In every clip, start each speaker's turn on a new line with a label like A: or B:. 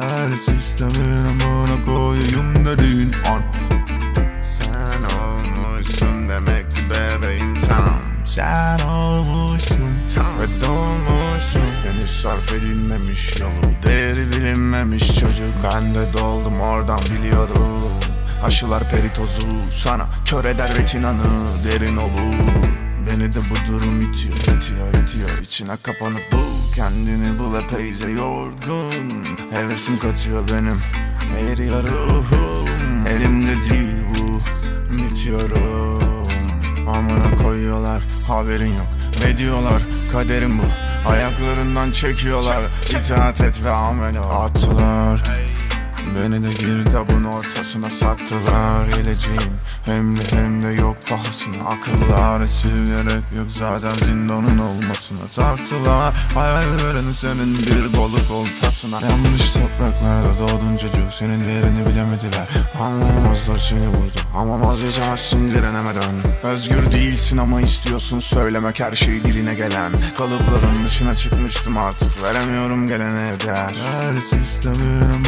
A: Her sistemin amına koyayım dediğin an
B: Sen olmuşsun demek ki bebeğim tam
A: Sen olmuşsun
B: Tam ve dolmuşsun. Henüz sarf edilmemiş yolu Değeri bilinmemiş çocuk. Ben de doldum oradan biliyorum. Aşılar peritozu Sana kör eder retinanı Derin olur. Beni de bu durum itiyor itiyor itiyor. İçine kapanıp bul Kendini bul epeyce yorgun. Hevesim kaçıyor benim. Eriyor ruhum. Elimde değil bu Bitiyorum. Amına koyuyorlar. Haberin yok. Ne diyorlar? Kaderim bu. Ayaklarından çekiyorlar. İtaat et ve amele attılar Beni de girdabın ortasına sattılar Geleceğim. Hem de hem de yok pahasına Akıllar esir gerek yok zaten zindanın olmasına Taktılar. Hayallerini senin bir balık oltasına. Yanlış topraklarda doğdun çocuk senin değerini bilemediler. Anlayamazlar seni burada ama vazgeçemezsin direnemeden. Özgür değilsin ama istiyorsun söylemek her şey diline gelen. Kalıpların dışına çıkmıştım artık veremiyorum gelene değer
A: Her sistemin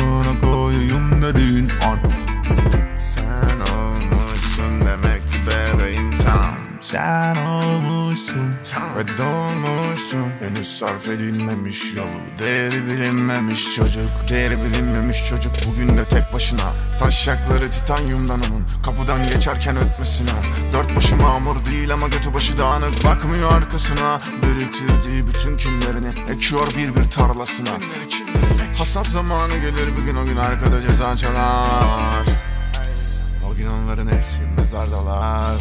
A: dediğin an.
B: Sen olmuşsun demek ki bebeğim tam.
A: Sen olmuşsun
B: Tam. Ve dolmuşsun Henüz sarf edilmemiş yolu Değeri bilinmemiş çocuk. Değeri bilinmemiş çocuk bugün de tek başına. Taşakları titanyumdan onun Kapıdan geçerken ötmesine. Dört başı mamur değil ama götü başı dağınık. Bakmıyor arkasına. Biriktirdiği bütün kimlerini Ekiyor bir bir tarlasına Hasat zamanı gelir bir gün o gün arkada ceza çalar. O gün onların hepsi mezardalar.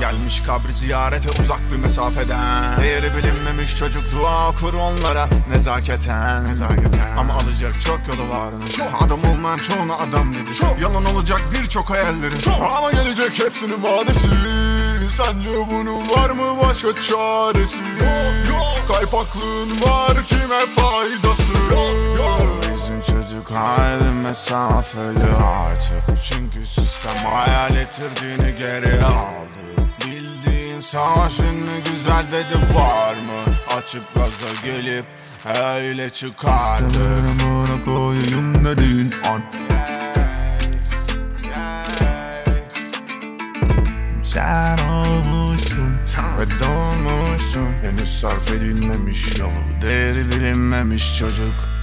B: Gelmiş kabri ziyarete uzak bir mesafeden. Değeri bilinmemiş çocuk dua okur onlara nezaketen. Nezaketen. Ama alacak çok yolu var Adam olmayan çoğuna adam dedi. Yalan olacak birçok hayallerin. Ama gelecek hepsinin vadesi. Sence bunun var mı başka çaresi Kaypaklığın var kime faydası? Bizim çocuk hayli mesafeli artık. Çünkü sistem hayal etirdiğini geri aldı. Bildiğin savaşın ne güzel dedi var mı? Açıp gaza gelip öyle çıkardı.
A: Sistemin amına koyayım Sen olmuşsun
B: Ve dolmuşsun Henüz sarf edilmemiş yolu Değeri bilinmemiş çocuk